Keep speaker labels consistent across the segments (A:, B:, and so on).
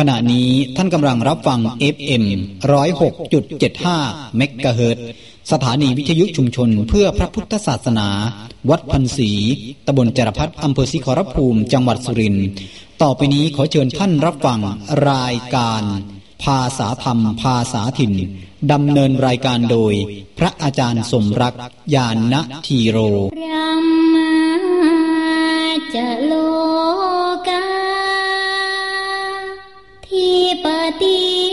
A: ขณะนี้ท่านกำลังรับฟัง FM 106.75เมกะเฮิรตสถานีวิทยุชุมชนเพื่อพระพุทธศาสนา วัดพันศรีตำบลจรพัฒอำเภอศิขรภูมิ จังหวัดสุรินทร์ ต่อไปนี้ขอเชิญท่านรับฟังรายการ ภาษาธรรม ภาษาถิ่น ดำเนินรายการโดย พระอาจารย์สมรัก ยานณทีโร
B: รมาจะโล ทิ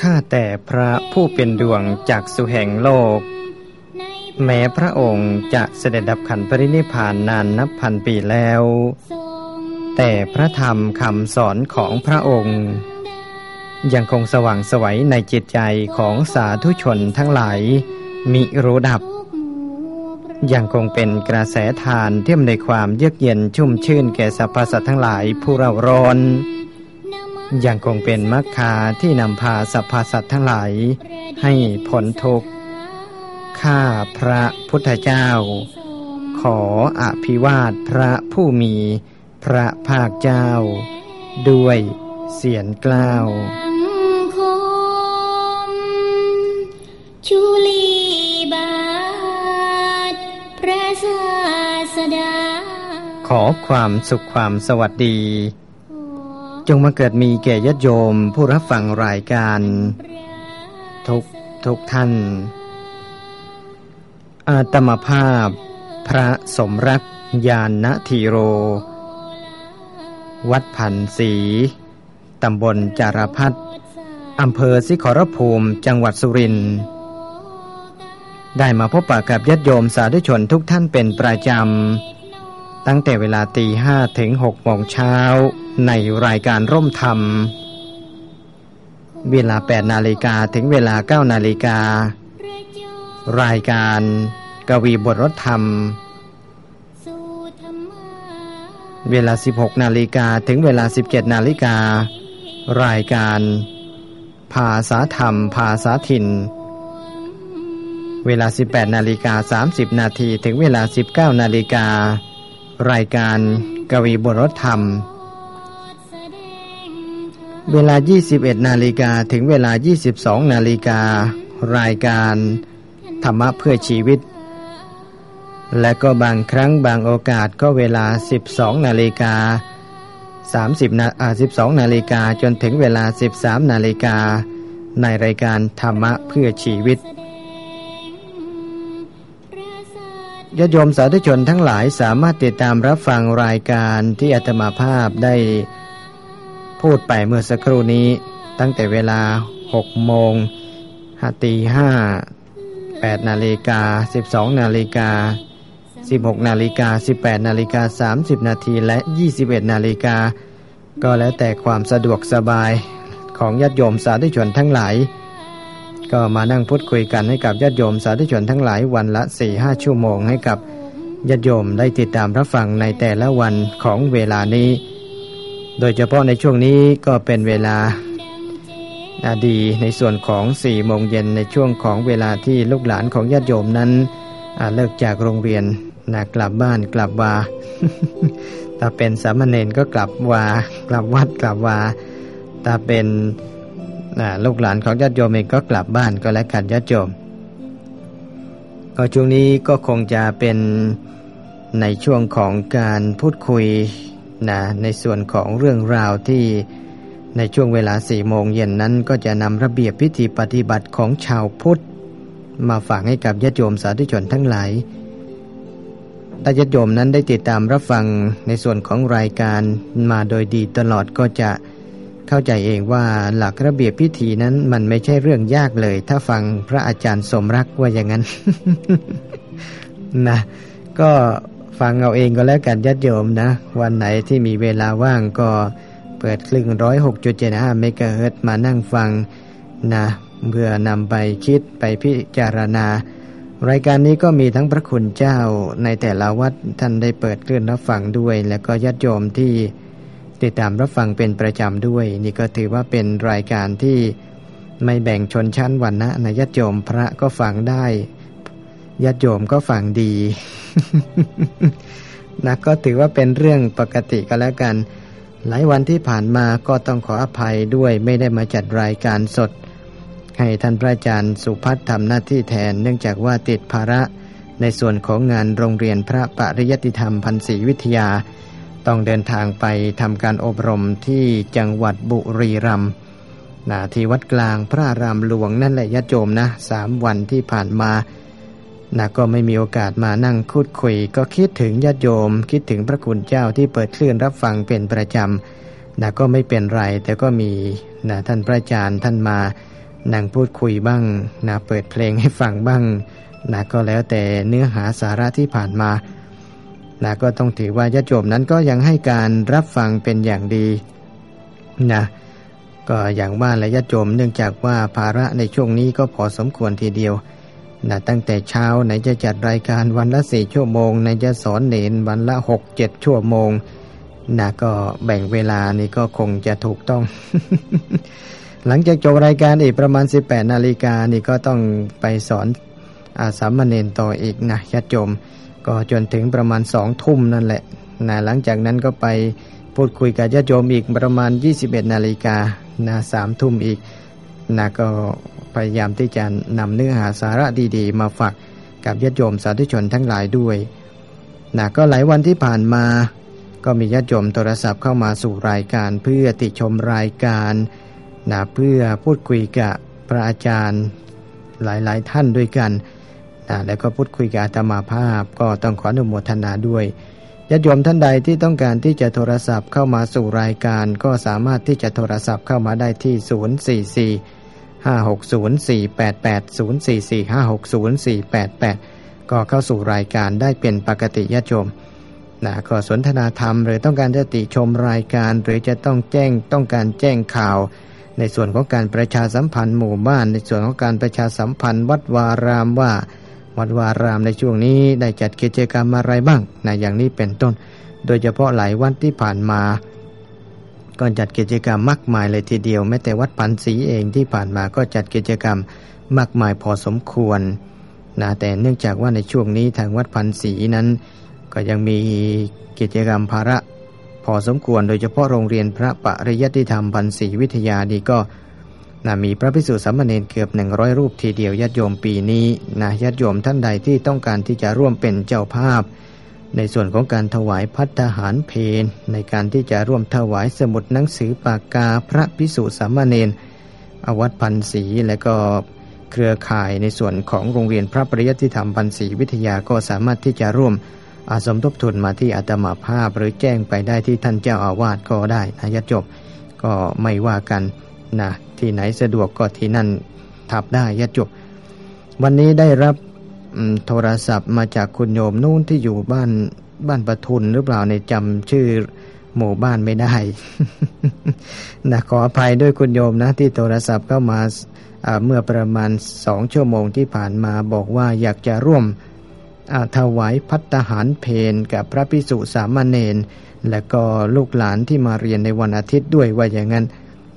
B: ข้า
C: แต่พระผู้เป็นดวงจากสุแห่งโลก แม้พระองค์จะเสด็จดับขันปรินิพานนานนับพันปีแล้ว แต่พระธรรมคำสอนของพระองค์ ยังคงสว่างสวัยในจิตใจของสาธุชนทั้งหลายมิรู้ดับ ยังคงเป็นกระแสทานเที่ยมในความเยือกเย็นชุ่มชื่นแก่สรรพสัตว์ทั้งหลายผู้เราร้อน
B: น
C: ยังคงเป็นมรรคาที่นำพาสรรพสัตว์ทั้งหลายให้พ้นทุกข์ ข้าพระพุทธเจ้า ขออภิวาทพระผู้มีพระภาคเจ้า ด้วยเสียงกล้าว
B: สังคมชุลีบาทพระศาสดา
C: ขอความสุขความสวัสดี จงมาเกิดมีแก่ญาติโยมผู้รับฟังรายการ ทุกทุกท่าน อาตมภาพ พระสมรักยานณทีโร วัดพันศีตำบลจารพัฒอำเภอสิขรภูมิจังหวัดสุรินทร์ได้มาพบปะกับญาติโยมสาธุชนทุกท่านเป็นประจำ ตั้งแต่เวลาตีห้าถึงหกโมงเช้า ในรายการร่มธรรม เวลา 8 นาฬิกาถึงเวลา 9 นาฬิกา รายการกวีบทรถธรรม เวลา 16 นาฬิกาถึงเวลา 17 นาฬิกา รายการ ภาษาธรรม ภาษาถิ่น เวลา 18 นาฬิกา 30 นาทีถึงเวลา 19 นาฬิกา รายการกวีบทรธรรม เวลา 21 นาฬิกาถึงเวลา 22 นาฬิการายการธรรมะเพื่อชีวิต และก็บางครั้งบางโอกาสก็เวลา 12 นาฬิกา 30นาอ่า12 นาฬิกาจนถึงเวลา 13 นาฬิกาในรายการธรรมะเพื่อชีวิต ญาติโยมสาธุชนทั้งหลายสามารถติดตามรับฟังรายการที่อาตมาภาพได้พูดไปเมื่อสักครู่นี้ ตั้งแต่เวลา 6 โมงห้าตีห้า8นาฬิกา 12 นาฬิกา 16 นาฬิกา 18 นาฬิกา 30 นาทีและ 21 นาฬิกา ก็แล้วแต่ความสะดวกสบายของญาติโยมสาธุชนทั้งหลาย ก็มานั่งพูดคุยกันให้กับญาติโยมสาธุชนทั้งหลายวันละ4ี่ห้าชั่วโมงให้กับญาติโยมได้ติดตามรับฟังในแต่ละวันของเวลานี้ โดยเฉพาะในช่วงนี้ก็เป็นเวลาดีในส่วนของ4ี่โมงเย็นในช่วงของเวลาที่ลูกหลานของญาติโยมนั้นเลิกจากโรงเรียนนะกลับบ้านกลับวาถ้าเป็นสามเณรก็กลับวากลับวัดกลับวาถ้าเป็น ลูกหลานของญาติโยมเองก็กลับบ้านก็แล้วกันญาติโยม ก็ช่วงนี้ก็คงจะเป็นในช่วงของการพูดคุยนะในส่วนของเรื่องราวที่ในช่วงเวลาสี่โมงเย็นนั้นก็จะนำระเบียบพิธีปฏิบัติของชาวพุทธ มาฝากให้กับญาติโยมสาธุชนทั้งหลายถ้าญาติโยมนั้นได้ติดตามรับฟังในส่วนของรายการมาโดยดีตลอดก็จะ เข้าใจเองว่าหลักระเบียบพิธีนั้นมันไม่ใช่เรื่องยากเลย ถ้าฟังพระอาจารย์สมรักว่าอย่างนั้นนะก็ฟังเอาเองก็แล้วกันญาติโยมนะ วันไหนที่มีเวลาว่างก็เปิดคลึงร้อยหกจุดเจ็ดห้าเมกะเฮิรตมานั่งฟังนะเพื่อนำไปคิดไปพิจารณา รายการนี้ก็มีทั้งพระคุณเจ้าในแต่ละวัดท่านได้เปิดคลื่นรับฟังด้วย และก็ญาติโยมที่ ติดตามรับฟังเป็นประจำด้วย นี่ก็ถือว่าเป็นรายการที่ไม่แบ่งชนชั้นวรรณะนะญาติโยมพระก็ฟังได้ญาติโยมก็ฟังดีนะก็ถือว่าเป็นเรื่องปกติก็แล้วกัน หลายวันที่ผ่านมาก็ต้องขออภัยด้วยไม่ได้มาจัดรายการสด ให้ท่านพระอาจารย์สุพัฒน์ทำหน้าที่แทน เนื่องจากว่าติดภาระในส่วนของงานโรงเรียนพระปริยติธรรมพันศรีวิทยา ต้องเดินทางไปทำการอบรมที่จังหวัดบุรีรัมย์นาที่วัดกลางพระรามหลวงนั่นแหละญาติโยมนะสามวันที่ผ่านมานะก็ไม่มีโอกาสมานั่งคุดคุย ก็คิดถึงญาติโยม คิดถึงพระคุณเจ้าที่เปิดคลื่นรับฟังเป็นประจำนะก็ไม่เป็นไร แต่ก็มีนะท่านพระอาจารย์ท่านมานั่งพูดคุยบ้างนะเปิดเพลงให้ฟังบ้างนะก็แล้วแต่เนื้อหาสาระที่ผ่านมา นะก็ต้องถือว่าญาติโยมนั้นก็ยังให้การรับฟังเป็นอย่างดีนะก็อย่างว่าและญาติโยมเนื่องจากว่าภาระในช่วงนี้ก็พอสมควรทีเดียวนะตั้งแต่เช้าไหนจะจัดรายการวันละสี่ชั่วโมงไหนจะสอนเนนวันละหกเจ็ดชั่วโมงนะก็แบ่งเวลานี่ก็คงจะถูกต้อง หลังจากจบรายการอีกประมาณ 18นาฬิกานี่ก็ต้องไปสอนอาสามเณรต่ออีกนะญาติโยม ก็จนถึงประมาณสองทุ่มนั่นแหละนะหลังจากนั้นก็ไปพูดคุยกับญาติโยมอีกประมาณ 21 นาฬิกานะสามทุ่มอีกนะก็พยายามที่จะนำเนื้อหาสาระดีๆ มาฝากกับญาติโยมสาธุชนทั้งหลายด้วยนะก็หลายวันที่ผ่านมา ก็มีญาติโยมโทรศัพท์เข้ามาสู่รายการเพื่อติชมรายการนะเพื่อพูดคุยกับพระอาจารย์หลายๆ ท่านด้วยกัน นะแล้วก็พูดคุยกับอาตมาภาพ ก็ต้องขออนุโมทนาด้วยญาติโยมท่านใดที่ต้องการที่จะโทรศัพท์เข้ามาสู่รายการ ก็สามารถที่จะโทรศัพท์เข้ามาได้ที่ 044 560-488-044-560-488 ก็เข้าสู่รายการได้เป็นปกติญาติโยมนะก็สนทนาธรรม หรือต้องการจะติชมรายการ หรือจะต้องแจ้งต้องการแจ้งข่าว ในส่วนของการประชาสัมพันธ์หมู่บ้าน ในส่วนของการประชาสัมพันธ์วัดวารามว่า วัดวารามในช่วงนี้ได้จัดกิจกรรมอะไรบ้างนะอย่างนี้เป็นต้น โดยเฉพาะหลายวันที่ผ่านมาก็จัดกิจกรรมมากมายเลยทีเดียวแม้แต่วัดปันสีเองที่ผ่านมาก็จัดกิจกรรมมากมายพอสมควรนะแต่เนื่องจากว่าในช่วงนี้ทางวัดพันสีนั้น ก็ยังมีกิจกรรมภาระพอสมควร โดยเฉพาะโรงเรียนพระปริยัติธรรมพันศรีวิทยานี่ก็ นะมีพระภิกษุสามเณรเกือบหนึ่งร้อยรูปทีเดียวญาติโยมปีนี้นะญาติโยมท่านใดที่ต้องการที่จะร่วมเป็นเจ้าภาพ ในส่วนของการถวายพัฒหารเพนในการที่จะร่วมถวายสมุดหนังสือปากกาพระพิสุสามเณรอวัดพันศรีและก็เครือข่ายในส่วนของโรงเรียนพระปริยัติธรรมพันศรีวิทยาก็สามารถที่จะร่วมอาสมทบทุนมาที่อาตมาภาพหรือแจ้งไปได้ที่ท่านเจ้าอาวาสก็ได้นะยจบก็ไม่ว่ากัน นะที่ไหนสะดวกก็ที่นั่นทับได้ยะจบ วันนี้ได้รับโทรศัพท์มาจากคุณโยมนู่นที่อยู่บ้านบ้านปทุนหรือเปล่าในจำชื่อหมู่บ้านไม่ได้นะขออภัยด้วยคุณโยมนะที่โทรศัพท์เข้ามาเมื่อประมาณสองชั่วโมงที่ผ่านมาบอกว่าอยากจะร่วมถวายพัตหารเพนกับพระพิสุสามเณรและก็ลูกหลานที่มาเรียนในวันอาทิตย์ด้วยว่าอย่างนั้น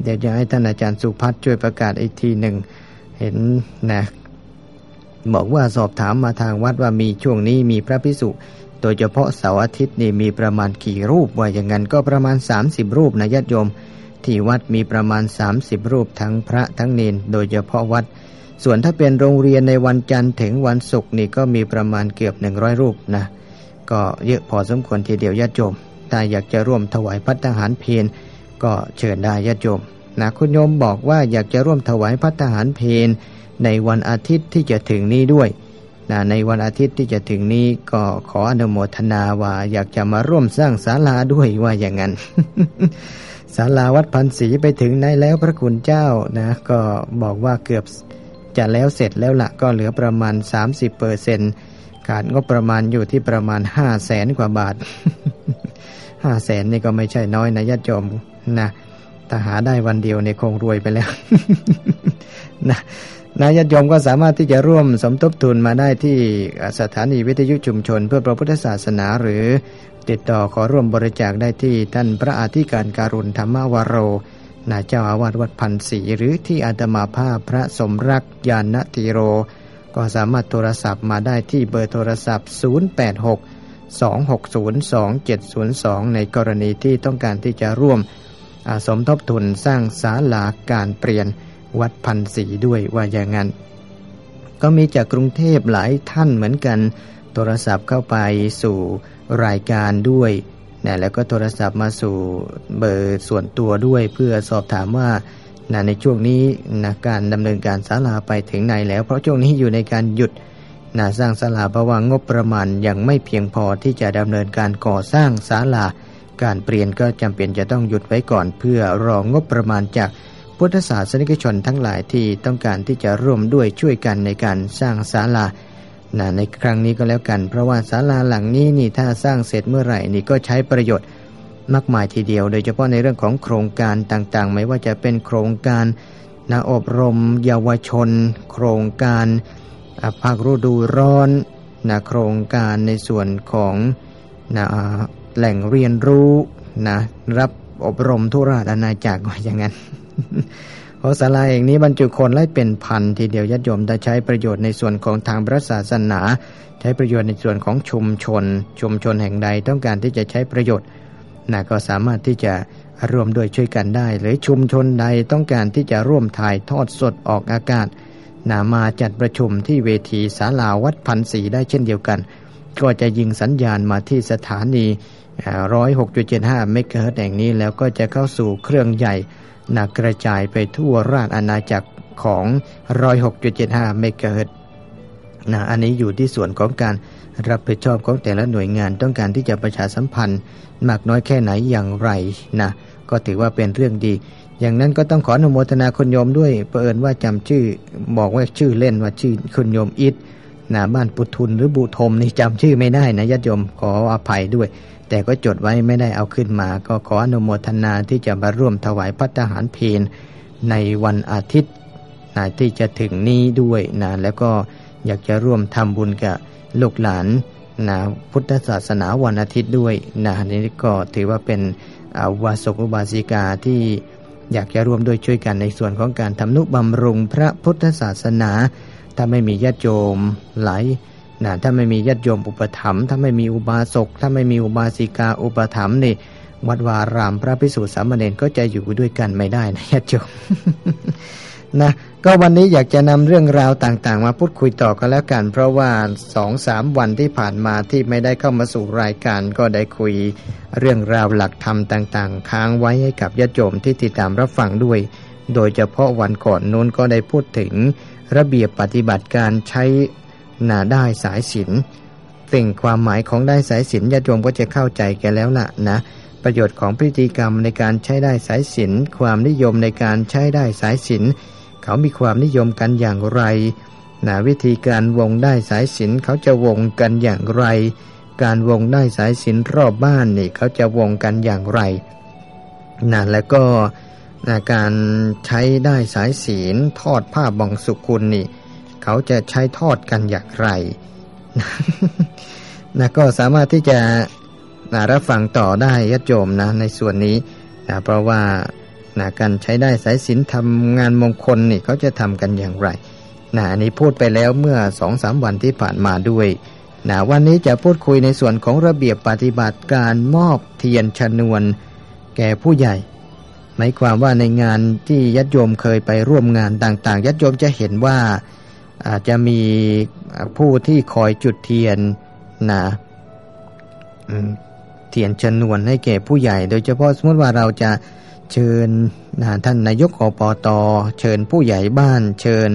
C: เดี๋ยวจะให้ท่านอาจารย์สุพัฒช่วยประกาศอีกทีหนึ่งเห็นนะบอกว่าสอบถามมาทางวัดว่ามีช่วงนี้มีพระพิสุโดยเฉพาะเสาร์อาทิตย์นี่มีประมาณกี่รูปว่าอย่างนั้นก็ประมาณ 30 รูปนะญาติโยม ที่วัดมีประมาณ 30 รูปทั้งพระทั้งเนนโดยเฉพาะวัด ส่วนถ้าเป็นโรงเรียนในวันจันทร์ถึงวันศุกร์นี่ก็มีประมาณเกือบ 100 รูปนะก็เยอะพอสมควรทีเดียวญาติโยมถ้าอยากจะร่วมถวายพัฒหารเพน ก็เชิญได้ญาติโยมนะคุณโยมบอกว่าอยากจะร่วมถวายพัฒหารเพนในวันอาทิตย์ที่จะถึงนี้ด้วยนะในวันอาทิตย์ที่จะถึงนี้ก็ขออนุโมทนาว่าอยากจะมาร่วมสร้างศาลาด้วยว่าอย่างนั้นศาลาวัดพันศรีไปถึงไหนแล้วพระคุณเจ้านะ ก็บอกว่าเกือบจะแล้วเสร็จแล้วละก็เหลือประมาณ 30เปอร์เซ็นขาดงบประมาณอยู่ที่ประมาณห้าแสนกว่าบาท ห้าแสนนี่ก็ไม่ใช่น้อยนะญาติโยมนะถ้าหาได้วันเดียวเนี่ยคงรวยไปแล้วนะนายญาติโยมก็สามารถที่จะร่วมสมทบทุนมาได้ที่สถานีวิทยุชุมชน เพื่อพระพุทธศาสนาหรือ ติดต่อขอร่วมบริจาคได้ที่ท่านพระอาธิการการุณธรรมวโรนาเจ้าอาวาสวัดพันศรีหรือที่อาตมาภาพพระสมรักยานติโร ก็สามารถโทรศัพท์มาได้ที่เบอร์โทรศัพท์ 086 260 2702 ในกรณีที่ต้องการที่จะร่วมสมทบทุนสร้างศาลาการเปลี่ยนวัดพันศรีด้วยว่าอย่างนั้น ก็มีจากกรุงเทพหลายท่านเหมือนกัน โทรศัพท์เข้าไปสู่รายการด้วยนะแล้วก็โทรศัพท์มาสู่เบอร์ส่วนตัวด้วยเพื่อสอบถามว่านะในช่วงนี้นะการดำเนินการศาลาไปถึงไหนแล้ว เพราะช่วงนี้อยู่ในการหยุด นะสร้างศาลาเพราะว่างบประมาณยังไม่เพียงพอที่จะดำเนินการก่อสร้างศาลา การเปลี่ยนก็จำเป็นจะต้องหยุดไว้ก่อน เพื่อรองงบประมาณจากพุทธศาสนิกชนทั้งหลายที่ต้องการที่จะร่วมด้วยช่วยกันในการสร้างศาลานะในครั้งนี้ก็แล้วกัน เพราะว่าศาลาหลังนี้นี่ถ้าสร้างเสร็จเมื่อไหร่นี่ก็ใช้ประโยชน์มากมายทีเดียว โดยเฉพาะในเรื่องของโครงการต่างๆ ไม่ว่าจะเป็นโครงการนะอบรมเยาวชน โครงการ ภาคฤดูร้อนนะโครงการในส่วนของนะแหล่งเรียนรู้นะรับอบรมทุราชอาณาจักรอย่างนั้นเพราะศาลาแห่งนี้บรรจุคนไล่เป็นพันทีเดียวญาติโยมได้ใช้ประโยชน์ในส่วนของทางพระศาสนา ใช้ประโยชน์ในส่วนของชุมชน ชุมชนแห่งใดต้องการที่จะใช้ประโยชน์นะก็สามารถที่จะร่วมด้วยช่วยกันได้ หรือชุมชนใดต้องการที่จะร่วมถ่ายทอดสดออกอากาศ นามาจัดประชุมที่เวทีศาลาวัดพันศรีได้เช่นเดียวกัน ก็จะยิงสัญญาณมาที่สถานี 106.75 เมกะเฮิรตแห่งนี้ แล้วก็จะเข้าสู่เครื่องใหญ่นักกระจายไปทั่วราชอาณาจักรของ 106.75 เมกะเฮิรตนะอันนี้อยู่ที่ส่วนของการรับผิดชอบของแต่ละหน่วยงานต้องการที่จะประชาสัมพันธ์ มากน้อยแค่ไหนอย่างไรนะก็ถือว่าเป็นเรื่องดี อย่างนั้นก็ต้องขออนุโมทนาคุณโยมด้วยเปิดว่าจำชื่อ บอกว่าชื่อเล่นว่าชื่อคุณโยมอิทนะบ้านปุทุนหรือบุทมนี่จำชื่อไม่ได้นะญาติโยมขออภัยด้วย แต่ก็จดไว้ไม่ได้เอาขึ้นมา ก็ขออนุโมทนาที่จะมาร่วมถวายพัฒหารเพนในวันอาทิตย์นะที่จะถึงนี้ด้วยนะแล้วก็อยากจะร่วมทำบุญกับลูกหลานนะพุทธศาสนาวันอาทิตย์ด้วยนะนี้ก็ถือว่าเป็นวาสกุบาสิกาที่ อยากจะร่วมด้วยช่วยกันในส่วนของการทำนุบำรุงพระพุทธศาสนา ถ้าไม่มีญาติโยมหลายนะถ้าไม่มีญาติโยมอุปถัมภ์ถ้าไม่มีอุบาสกถ้าไม่มีอุบาสิกาอุปถัมภ์นี่วัดวารามพระพิสุทธิสามเณรก็จะอยู่ด้วยกันไม่ได้นะญาติโยม นะก็วันนี้อยากจะนำเรื่องราวต่างๆ มาพูดคุยต่อกันแล้วกัน เพราะว่าสองสามวันที่ผ่านมาที่ไม่ได้เข้ามาสู่รายการ ก็ได้คุยเรื่องราวหลักธรรมต่างๆ ค้างไว้ให้กับญาติโยมที่ติดตามรับฟังด้วย โดยเฉพาะวันก่อนนู้นก็ได้พูดถึง ระเบียบปฏิบัติการใช้นาได้สายสินสิ่งความหมายของได้สายสินญาติโยมก็จะเข้าใจกันแล้วล่ะนะประโยชน์ของพิธีกรรมในการใช้ได้สายสินความนิยมในการใช้ได้สายสิน เขามีความนิยมกันอย่างไรนะวิธีการวงได้สายสินเขาจะวงกันอย่างไร การวงได้สายสินรอบบ้านนี่เขาจะวงกันอย่างไรนะแล้วก็นะการใช้ได้สายศีลทอดผ้าบังสุกุลนี่ เขาจะใช้ทอดกันอย่างไรนะก็สามารถที่จะนะรับฟังต่อได้ยศโยมนะในส่วนนี้นะเพราะว่า นะการใช้ได้สายสินทำงานมงคลนี่เขาจะทำกันอย่างไรนะอันนี้พูดไปแล้วเมื่อสองสามวันที่ผ่านมาด้วยนะวันนี้จะพูดคุยในส่วนของระเบียบปฏิบัติการมอบเทียนชนวน แก่ผู้ใหญ่หมายความว่าในงานที่ยัดโยมเคยไปร่วมงานต่างๆยัดโยมจะเห็นว่าอาจจะมีผู้ที่คอยจุดเทียนนะเทียนชนวนให้แก่ผู้ใหญ่ โดยเฉพาะสมมติว่าเราจะ เชิญนะท่านนายกอปตเชิญผู้ใหญ่บ้าน เชิญ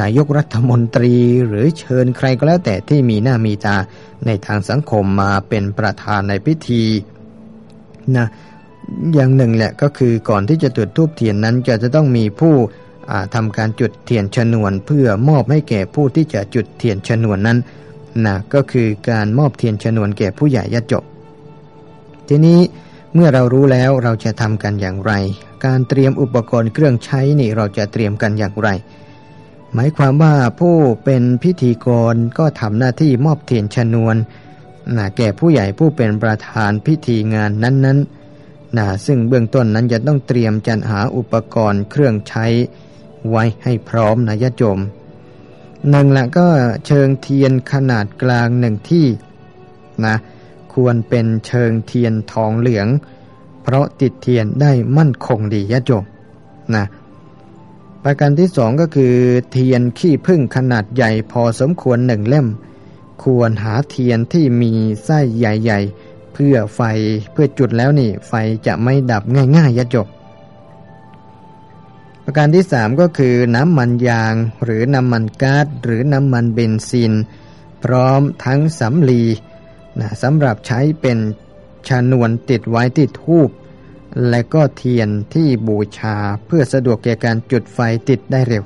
C: นายกรัฐมนตรีหรือเชิญใครก็แล้วแต่ที่มีหน้ามีตาในทางสังคมมาเป็นประธานในพิธีนะอย่างหนึ่งแหละก็คือก่อนที่จะจุดทูบเทียนนั้นจะจะต้องมีผู้ทำการจุดเทียนชนวน เพื่อมอบให้แก่ผู้ที่จะจุดเทียนชนวนนั้นนะก็คือการมอบเทียนชนวนแก่ผู้ใหญ่ยะจบ ทีนี้ เมื่อเรารู้แล้วเราจะทำกันอย่างไร การเตรียมอุปกรณ์เครื่องใช้นี่เราจะเตรียมกันอย่างไร หมายความว่าผู้เป็นพิธีกรก็ทำหน้าที่มอบเทียนชนวนนะแก่ผู้ใหญ่ผู้เป็นประธานพิธีงานนั้นๆนะซึ่งเบื้องต้นนั้นจะต้องเตรียมจัดหาอุปกรณ์เครื่องใช้ไว้ให้พร้อมนะยะโจมหนึ่งละก็เชิงเทียนขนาดกลางหนึ่งที่นะ ควรเป็นเชิงเทียนทองเหลือง เพราะติดเทียนได้มั่นคงดียะโจมนะประการที่สองก็คือ เทียนขี้พึ่งขนาดใหญ่พอสมควรหนึ่งเล่ม ควรหาเทียนที่มีไส้ใหญ่ ๆ เพื่อไฟเพื่อจุดแล้วนี่ ไฟจะไม่ดับง่ายๆยะจบ ประการที่สามก็คือน้ำมันยาง หรือน้ำมันก๊าซหรือน้ำมันเบนซิน พร้อมทั้งสำลี นะสำหรับใช้เป็นชนวนติดไว้ที่ทูบและก็เทียนที่บูชาเพื่อสะดวกแก่การจุดไฟติดได้เร็ว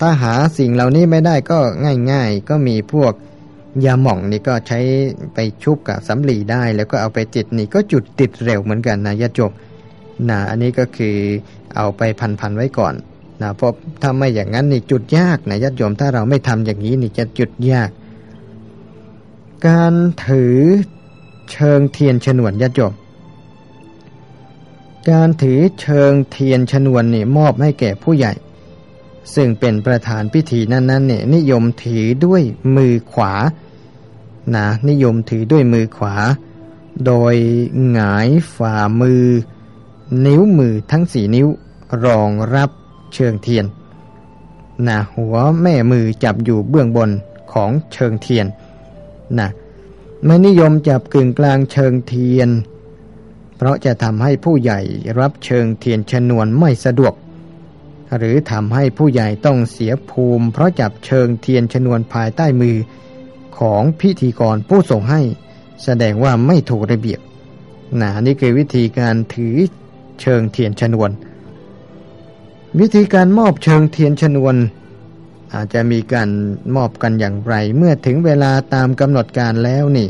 C: ถ้าหาสิ่งเหล่านี้ไม่ได้ก็ง่ายๆ ก็มีพวกยาหม่องนี่ก็ใช้ไปชุบกับสำลีได้ แล้วก็เอาไปจิตนี่ก็จุดติดเร็วเหมือนกันนะยะจบนะอันนี้ก็คือเอาไปพันๆไว้ก่อนนะเพราะถ้าไม่อย่างนั้นนี่จุดยากนะญาติโยมถ้าเราไม่ทำอย่างนี้นี่จะจุดยาก การถือเชิงเทียนฉนวนญาติโยมการถือเชิงเทียนชนวนนี่มอบให้แก่ผู้ใหญ่ ซึ่งเป็นประธานพิธีนั้นๆเนี่ยนิยมถือด้วยมือขวานะนิยมถือด้วยมือขวา โดยหงายฝ่ามือ นิ้วมือทั้งสี่นิ้วรองรับเชิงเทียนนะหัวแม่มือจับอยู่เบื้องบนของเชิงเทียน นะไม่นิยมจับกึ่งกลางเชิงเทียน เพราะจะทำให้ผู้ใหญ่รับเชิงเทียนชนวนไม่สะดวก หรือทำให้ผู้ใหญ่ต้องเสียภูมิ เพราะจับเชิงเทียนชนวนภายใต้มือของพิธีกรผู้ส่งให้ แสดงว่าไม่ถูกระเบียบนะนี่คือวิธีการถือเชิงเทียนชนวน วิธีการมอบเชิงเทียนชนวน อาจจะมีการมอบกันอย่างไร เมื่อถึงเวลาตามกำหนดการแล้วนี่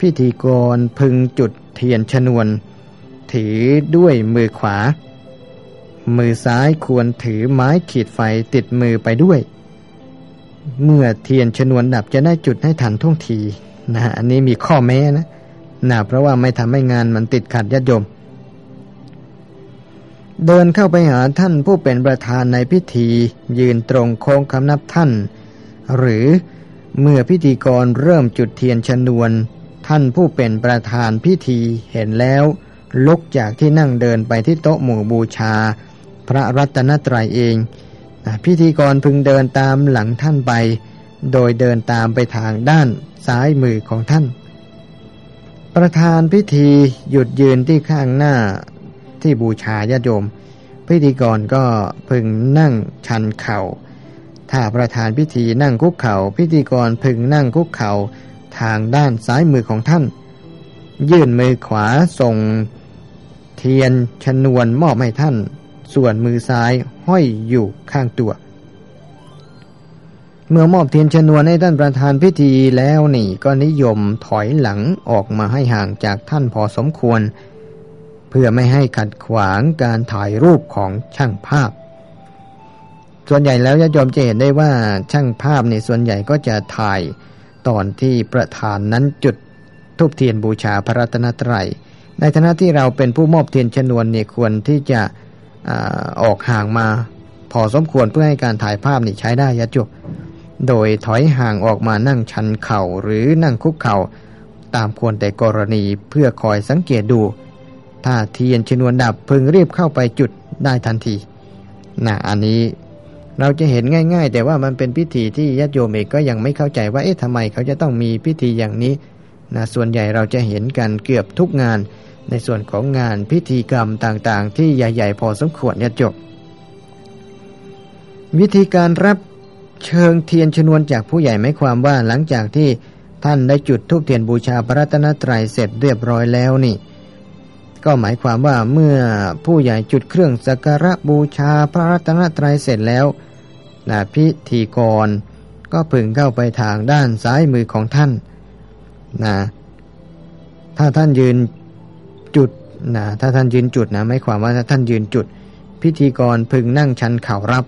C: พิธีกรพึงจุดเทียนชนวน ถือด้วยมือขวา มือซ้ายควรถือไม้ขีดไฟติดมือไปด้วย เมื่อเทียนชนวนดับจะได้จุดให้ทันท่วงทีนะอันนี้มีข้อแม้นะนะเพราะว่าไม่ทำให้งานมันติดขัดยัดยม เดินเข้าไปหาท่านผู้เป็นประธานในพิธียืนตรงโค้งคำนับท่าน หรือเมื่อพิธีกรเริ่มจุดเทียนชนวน ท่านผู้เป็นประธานพิธีเห็นแล้ว ลุกจากที่นั่งเดินไปที่โต๊ะหมู่บูชา พระรัตนตรัยเอง พิธีกรพึงเดินตามหลังท่านไป โดยเดินตามไปทางด้านซ้ายมือของท่าน ประธานพิธีหยุดยืนที่ข้างหน้า ที่บูชาญาโยม พิธีกรก็พึงนั่งชันเขา่า ถ้าประธานพิธีนั่งคุกเขา่า พิธีกรพึงนั่งคุกเข่าทางด้านซ้ายมือของท่าน ยื่นมือขวาส่ง เทียนชนวนมอบให้ท่าน ส่วนมือซ้ายห้อยอยู่ข้างตัว เมื่อมอบเทียนชนวนให้ท่านประธานพิธีแล้วนี่ก็นิยมถอยหลังออกมาให้ห่างจากท่านพอสมควร พื่อไม่ให้ขัดขวางการถ่ายรูปของช่างภาพ ส่วนใหญ่แล้วญาติโยมจะเห็นได้ว่าช่างภาพในส่วนใหญ่ก็จะถ่ายตอนที่ประธานนั้นจุดทูบเทียนบูชาพระรัตนตรัย ในฐานะที่เราเป็นผู้มอบเทียนชนวนเนี่ยควรที่จะออกห่างมาพอสมควรเพื่อให้การถ่ายภาพนี่ใช้ได้ยะจุโดยถอยห่างออกมานั่งชันเข่าหรือนั่งคุกเข่า ตามควรแต่กรณีเพื่อคอยสังเกตดู ถ้าเทียนชนวนดับพึงรีบเข้าไปจุดได้ทันทีนะอันนี้เราจะเห็นง่าย ๆ แต่ว่ามันเป็นพิธีที่ญาติโยมเองก็ยังไม่เข้าใจว่าเอ๊ะทำไมเขาจะต้องมีพิธีอย่างนี้นะส่วนใหญ่เราจะเห็นกันเกือบทุกงาน ในส่วนของงานพิธีกรรมต่างๆ ที่ใหญ่ ๆ พอสมควรเนี่ยจบ วิธีการรับเชิงเทียนชนวนจากผู้ใหญ่ไม่ความว่าหลังจากที่ท่านได้จุดทูบเทียนบูชาพระรัตนตรัยเสร็จเรียบร้อยแล้วนี่ ก็หมายความว่าเมื่อผู้ใหญ่จุดเครื่องสักการะบูชาพระรัตนตรัยเสร็จแล้วนะพิธีกรก็พึงเข้าไปทางด้านซ้ายมือของท่านนะถ้าท่านยืนจุดนะถ้าท่านยืนจุดนะไม่ความว่าถ้าท่านยืนจุด พิธีกรพึงนั่งชันเข่ารับ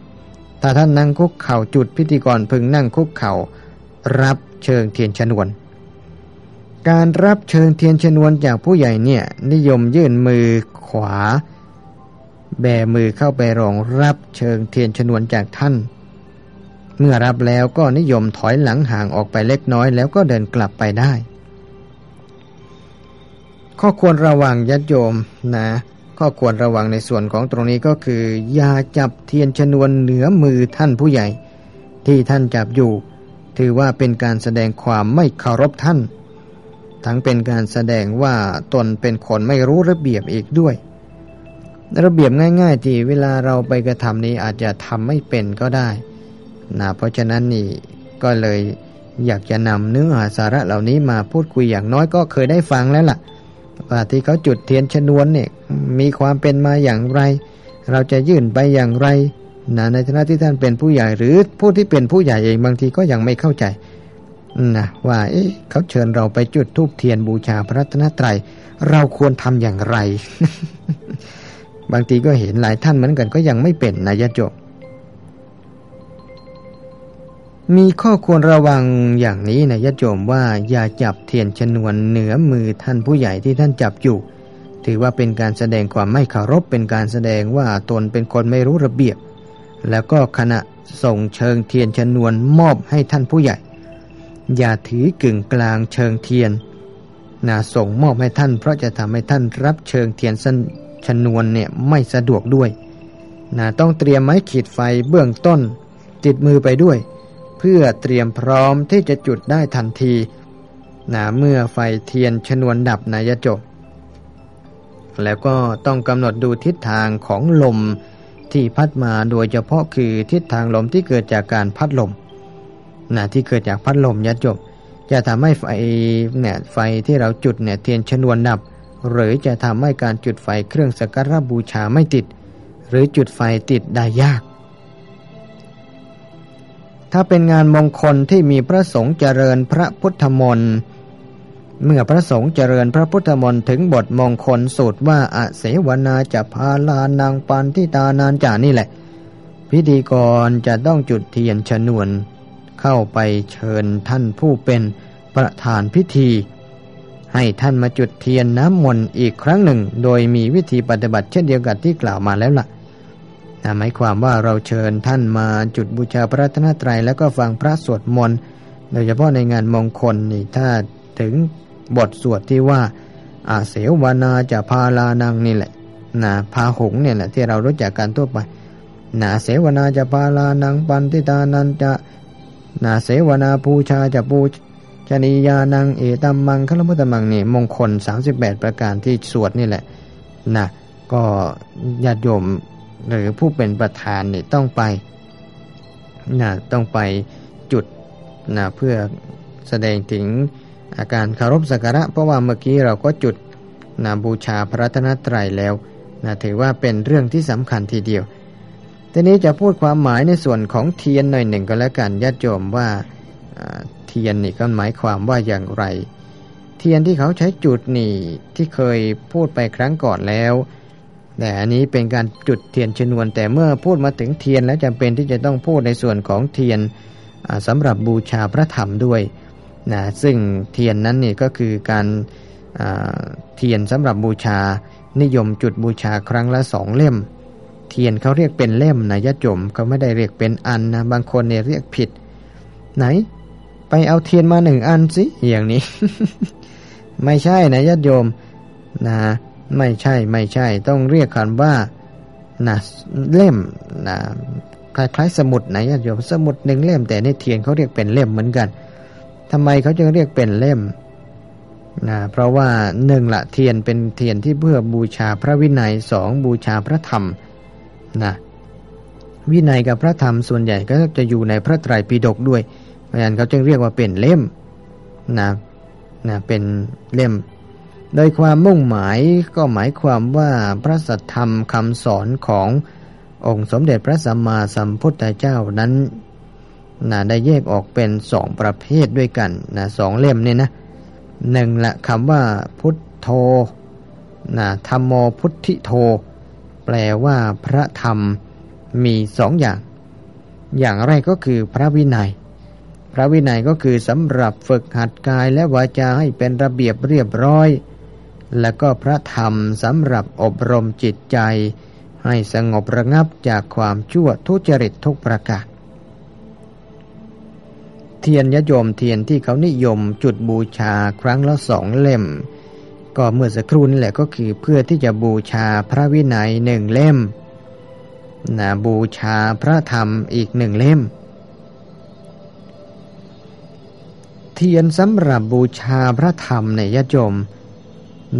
C: ถ้าท่านนั่งคุกเข่าจุด พิธีกรพึงนั่งคุกเข่ารับเชิงเทียนชนวน การรับเชิงเทียนชนวนจากผู้ใหญ่เนี่ย นิยมยื่นมือขวา แบมือเข้าไปรองรับเชิงเทียนชนวนจากท่าน เมื่อรับแล้วก็นิยมถอยหลังห่างออกไปเล็กน้อยแล้วก็เดินกลับไปได้ ข้อควรระวังยัดโยมนะ ข้อควรระวังในส่วนของตรงนี้ก็คือ อย่าจับเทียนชนวนเหนือมือท่านผู้ใหญ่ ที่ท่านจับอยู่ ถือว่าเป็นการแสดงความไม่เคารพท่าน ทั้งเป็นการแสดงว่าตนเป็นคนไม่รู้ระเบียบอีกด้วย ระเบียบง่าย ๆ ที่เวลาเราไปกระทำนี้อาจจะทำไม่เป็นก็ได้นะเพราะฉะนั้นนี่ก็เลยอยากจะนำเนื้อหาสาระเหล่านี้มาพูดคุยอย่างน้อยก็เคยได้ฟังแล้วล่ะ ว่าที่เขาจุดเทียนชนวนเนี่ยมีความเป็นมาอย่างไร เราจะยื่นไปอย่างไรนะในฐานะที่ท่านเป็นผู้ใหญ่หรือผู้ที่เป็นผู้ใหญ่เองบางทีก็ยังไม่เข้าใจ นะว่าเเขาเชิญเราไปจุดธูปเทียนบูชาพระรัตนตรัย เราควรทำอย่างไร บางทีก็เห็นหลายท่านเหมือนกันก็ยังไม่เป็นนายจบมีข้อควรระวังอย่างนี้นะยะโจมว่าอย่าจับเทียนชนวนเหนือมือท่านผู้ใหญ่ที่ท่านจับอยู่ ถือว่าเป็นการแสดงความไม่เคารพเป็นการแสดงว่าตนเป็นคนไม่รู้ระเบียบ แล้วก็ขณะส่งเชิงเทียนชนวนมอบให้ท่านผู้ใหญ่ อย่าถือกึ่งกลางเชิงเทียนนะส่งมอบให้ท่าน เพราะจะทำให้ท่านรับเชิงเทียนสชนวนเนี่ยไม่สะดวกด้วยนะต้องเตรียมไม้ขีดไฟเบื้องต้น ติดมือไปด้วย เพื่อเตรียมพร้อมที่จะจุดได้ทันทีนะเมื่อไฟเทียนชนวนดับนายจบ แล้วก็ต้องกำหนดดูทิศทางของลมที่พัดมาโดยเฉพาะคือทิศทางลมที่เกิดจากการพัดลม นะที่เกิดจากพัดลมยัดจบ จะทำให้ไฟเนี่ยไฟที่เราจุดเนี่ยเทียนชนวนดับ หรือจะทำให้การจุดไฟเครื่องสักการะบูชาไม่ติด หรือจุดไฟติดได้ยาก ถ้าเป็นงานมงคลที่มีพระสงฆ์เจริญพระพุทธมนต์เมื่อพระสงฆ์เจริญพระพุทธมนต์ถึงบทมงคลสูตรว่าอาเสวนาจะพาลานางปันที่ตานานจานี่แหละ พิธีกรจะต้องจุดเทียนชนวน เข้าไปเชิญท่านผู้เป็นประธานพิธี ให้ท่านมาจุดเทียนน้ำมนต์อีกครั้งหนึ่ง โดยมีวิธีปฏิบัติเช่นเดียวกับที่กล่าวมาแล้วละ่ะหมายความว่าเราเชิญท่านมาจุดบูชาพระรัตนตรัยแล้วก็ฟังพระสวดมนต์โดยเฉพาะในงานมงคลนี่ถ้าถึงบทสวดที่ว่าอาเสวนาจะพาลานังนี่แหละนะพาหงเนี่ยแหละที่เรารู้จักกันทั่วไปนาเสวนาจะพาลานังปันติตานันจะ นาเสวนาปูชาจะปูชนียานังเอตัมมังคลมุตมังนี่มงคล 38 ประการที่สวดนี่แหละนะก็ญาติโยมหรือผู้เป็นประธานนี่ต้องไปนะต้องไปจุดนะเพื่อแสดงถึงอาการคารพสักการะ เพราะว่าเมื่อกี้เราก็จุดนาบูชาพระรัตนตรัยแล้วนะถือว่าเป็นเรื่องที่สำคัญทีเดียว ทีนี้จะพูดความหมายในส่วนของเทียนหน่อยหนึ่งก็แล้วกันญาติโยมว่าเทียนนี่ก็หมายความว่าอย่างไร เทียนที่เขาใช้จุดนี่ที่เคยพูดไปครั้งก่อนแล้วแต่อันนี้เป็นการจุดเทียนชนวน แต่เมื่อพูดมาถึงเทียนแล้วจำเป็นที่จะต้องพูดในส่วนของเทียนสำหรับบูชาพระธรรมด้วยนะซึ่งเทียนนั้นนี่ก็คือการเทียนสำหรับบูชานิยมจุดบูชาครั้งละสองเล่ม เทียนเขาเรียกเป็นเล่มนะญาติโยมเขาไม่ได้เรียกเป็นอันนะบางคนเนี่ยเรียกผิด ไหน ไปเอาเทียนมาหนึ่งอันสิอย่างนี้ ไม่ใช่นะยะโยม นะ ไม่ใช่ไม่ใช่ ต้องเรียกคำว่านะเล่มนะคล้ายๆสมุดนะยะโยมสมุดหนึ่งเล่ม แต่ในเทียนเขาเรียกเป็นเล่มเหมือนกันทำไมเขาจึงเรียกเป็นเล่มนะเพราะว่าหนึ่งละเทียนเป็นเทียนที่เพื่อบูชาพระวินัยสองบูชาพระธรรม นะวินัยกับพระธรรมส่วนใหญ่ก็จะอยู่ในพระไตรปิฎกด้วยเพราะฉะนั้นเขาจึงเรียกว่าเป็นเล่มนะนะเป็นเล่ม โดยความมุ่งหมายก็หมายความว่าพระสัทธรรมคำสอนขององค์สมเด็จพระสัมมาสัมพุทธเจ้านั้นนะได้แยกออกเป็นสองประเภทด้วยกันนะสองเล่มนี่นะหนึ่งละคำว่าพุทโธนะธรรมโมพุทธิโธ แปลว่าพระธรรมมีสองอย่าง อย่างแรกก็คือพระวินัย พระวินัยก็คือสำหรับฝึกหัดกายและวาจาให้เป็นระเบียบเรียบร้อย และก็พระธรรมสำหรับอบรมจิตใจ ให้สงบระงับจากความชั่วทุจริตทุกประการเทียนยโยมเทียนที่เขานิยมจุดบูชาครั้งละสองเล่ม ก็เมื่อสักครู่นี่แหละก็คือเพื่อที่จะบูชาพระวินัยหนึ่งเล่มนะบูชาพระธรรมอีกหนึ่งเล่ม เทียนสำหรับบูชาพระธรรมในยโยม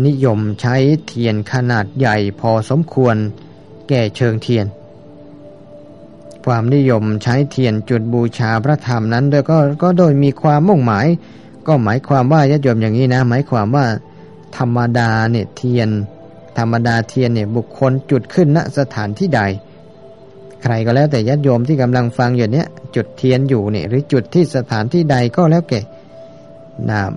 C: นิยมใช้เทียนขนาดใหญ่พอสมควร แก่เชิงเทียน ความนิยมใช้เทียนจุดบูชาพระธรรมนั้นโดยก็ก็โดยมีความมุ่งหมาย ก็หมายความว่าญาติโยมอย่างนี้นะ หมายความว่า ธรรมดาเนี่ยเทียน ธรรมดาเทียนเนี่ยบุคคลจุดขึ้นณสถานที่ใด ใครก็แล้วแต่ญาติโยมที่กำลังฟังอยู่เนี้ยจุดเทียนอยู่เนี่ยหรือจุดที่สถานที่ใดก็แล้วแก่นาม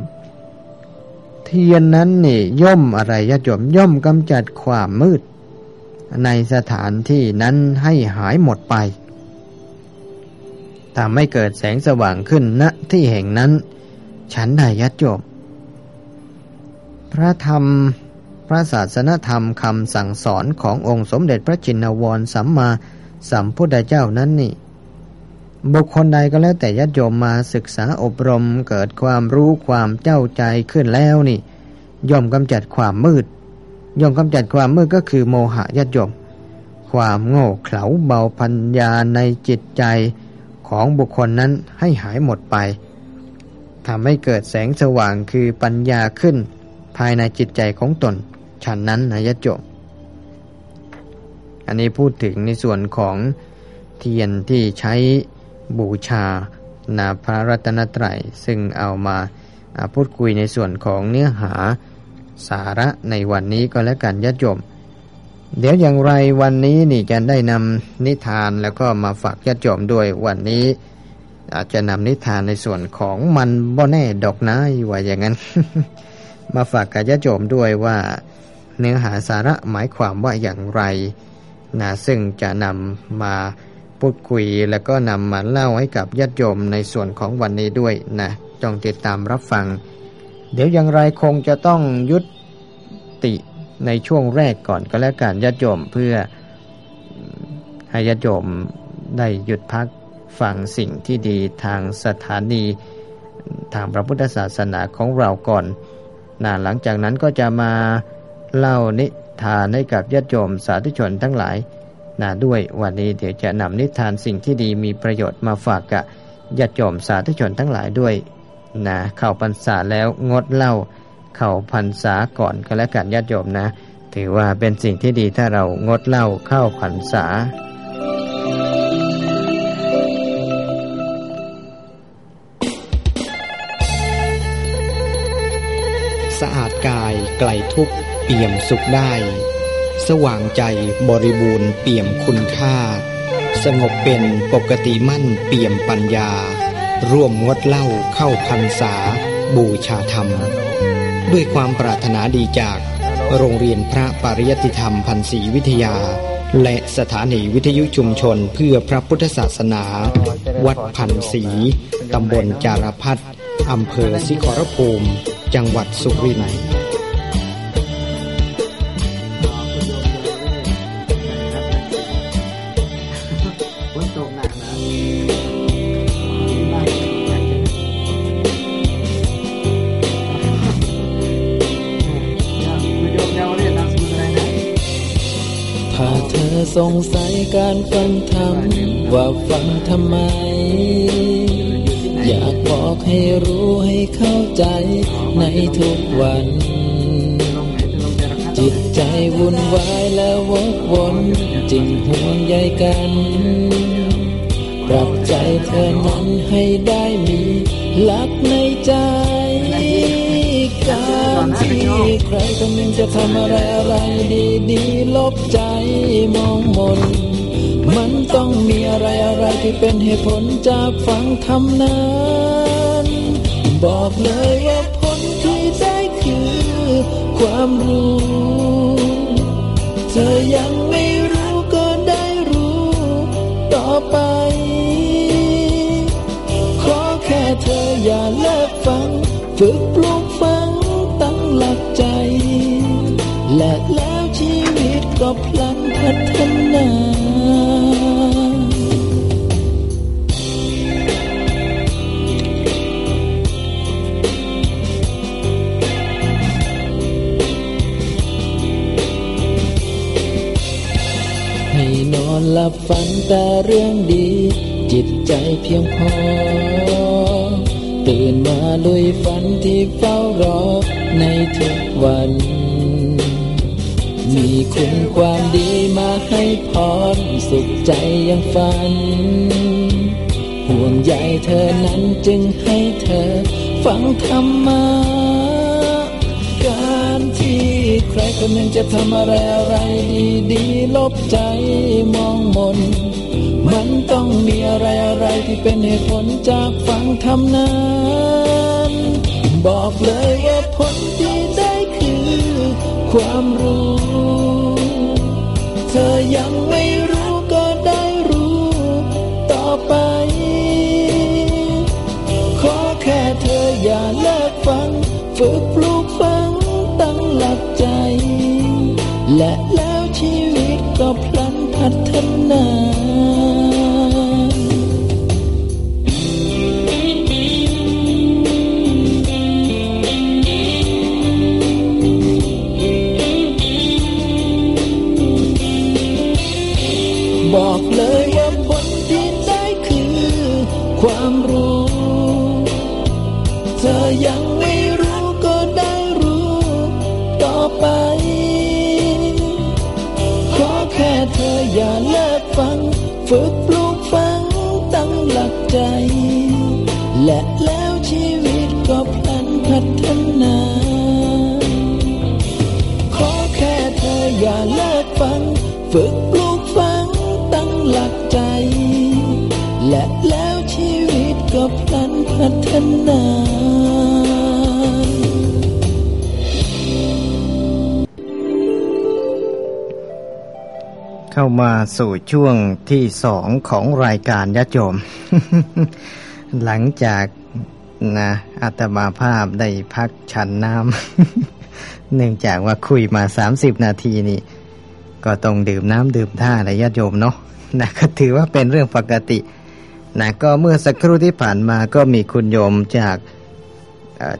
C: เทียนนั้นนี่ย่อมอะไรญาติโยมย่อมกำจัดความมืด ในสถานที่นั้นให้หายหมดไปทำให้เกิดแสงสว่างขึ้นณที่แห่งนั้น ฉันใดยัดจบ พระธรรม พระศาสนธรรมคำสั่งสอนขององค์สมเด็จพระจินวรสัมมาสัมพุทธเจ้านั้นนี่ บุคคลใดก็แล้วแต่ยัดโยมมาศึกษาอบรมเกิดความรู้ความเจ้าใจขึ้นแล้วนี่ ย่อมกำจัดความมืด ย่อมกำจัดความมืดก็คือโมหะยัดโยม ความโง่เขลาเบาพัญญาในจิตใจของบุคคลนั้นให้หายหมดไปทำให้เกิดแสงสว่างคือปัญญาขึ้นายในจิตใจของตน ฉันนั้นนายจบอันนี้พูดถึงในส่วนของเทียนที่ใช้บูชานาพระรัตนตรัย ซึ่งเอามาพูดคุยในส่วนของเนื้อหาสาระในวันนี้ก็แล้วกันยาดโยม เดี๋ยวอย่างไรวันนี้นี่จะได้นำนิทานแล้วก็มาฝากญาติโยมด้วยวันนี้ อาจจะนำนิทานในส่วนของมันบ่แน่ดอกนะว่าอย่างนั้น มาฝากกับญาติโยมด้วยว่า เนื้อหาสาระหมายความว่าอย่างไรนะซึ่งจะนำมาพูดคุยแล้วก็นำมาเล่าให้กับญาติโยมในส่วนของวันนี้ด้วยนะจงติดตามรับฟัง เดี๋ยวอย่างไรคงจะต้องยุติในช่วงแรกก่อนก็แล้วกันญาติโยมเพื่อให้ญาติโยมได้หยุดพักฟังสิ่งที่ดีทางสถานีทางพระพุทธศาสนาของเราก่อน นะหลังจากนั้นก็จะมาเล่านิทานให้กับญาติโยมสาธุชนทั้งหลายนะด้วยวันนี้เดี๋ยวจะนำนิทานสิ่งที่ดีมีประโยชน์มาฝากกับญาติโยมสาธุชนทั้งหลายด้วยนะเข้าพรรษาแล้วงดเล่าเข้าพรรษาก่อนก็แล้วกันญาติโยมนะ ถือว่าเป็นสิ่งที่ดีถ้าเรางดเล้าเข้าพรรษา
A: สะอาดกายไกลทุกเปี่ยมสุขได้ สว่างใจบริบูรณ์เปี่ยมคุณค่า สงบเป็นปกติมั่นเปี่ยมปัญญา ร่วมงดเล้าเข้าพรรษา บูชาธรรม ด้วยความปรารถนาดีจาก โรงเรียนพระปริยติธรรมพันศีวิทยา และสถานีวิทยุชุมชนเพื่อพระพุทธศาสนา วัดพันศีตำบลจารพัฒอำเภอสิขรภูมิ จังหวัดสุรินทร์
D: สงสัยการฟังธรรมว่าฟังทำไม อยากบอกให้รู้ให้เข้าใจ ในทุกวัน จิตใจวุ่นวายและวกวนจึงห่วงใยกัน ปรับใจเธอนั้นให้ได้มีหลักในใจการที่ใครคนหนึ่งจะทำอะไรอะไรดีดีลบใจมองมน มันต้องมีอะไรอะไรที่เป็นเหตุผลจากฟังคำนั้น บอกเลยว่า ความรู้ เธอยังไม่รู้ก็ได้รู้ต่อไป ขอแค่เธออย่าเลิกฟัง ฝึกปลูกฝังตั้งหลักใจ และแล้วชีวิตก็พลันพัฒนา อนหลับฝันแต่เรื่องดี จิตใจเพียงพอ ตื่นมาลุยฝันที่เฝ้ารอในทุกวัน มีคุณความดีมาให้พรสุขใจยังฝัน ห่วงใยเธอนั้นจึงให้เธอฟังธรรมะกา ใครคนหนึ่งจะทำอะไรอะไรดีดีลบใจมองมน มันต้องมีอะไรอะไรที่เป็นเหตุผลจากฟังธรรมนั้น บอกเลยว่าผลที่ได้คือ ความรู้ เธอยังไม่รู้ก็ได้รู้ต่อไป ขอแค่เธออย่าเลิกฟังฝึก ฒ ฝึกปลูกฝังตั้งหลักใจ และแล้วชีวิตก็พลันพัฒนา ขอแค่เธออย่าเลิกฟังฝึกปลูกฝังตั้งหลักใจ และแล้วชีวิตก็พลันพัฒนา
C: เข้ามาสู่ช่วงที่สองของรายการยะโจม หลังจากนะอาตมาภาพได้พักฉันน้ำ เนื่องจากว่าคุยมาสามสิบนาทีนี่ ก็ต้องดื่มน้ำดื่มท่าและญาติโยมเนาะนะก็ถือว่าเป็นเรื่องปกตินะก็เมื่อสักครู่ที่ผ่านมาก็มีคุณโยมจาก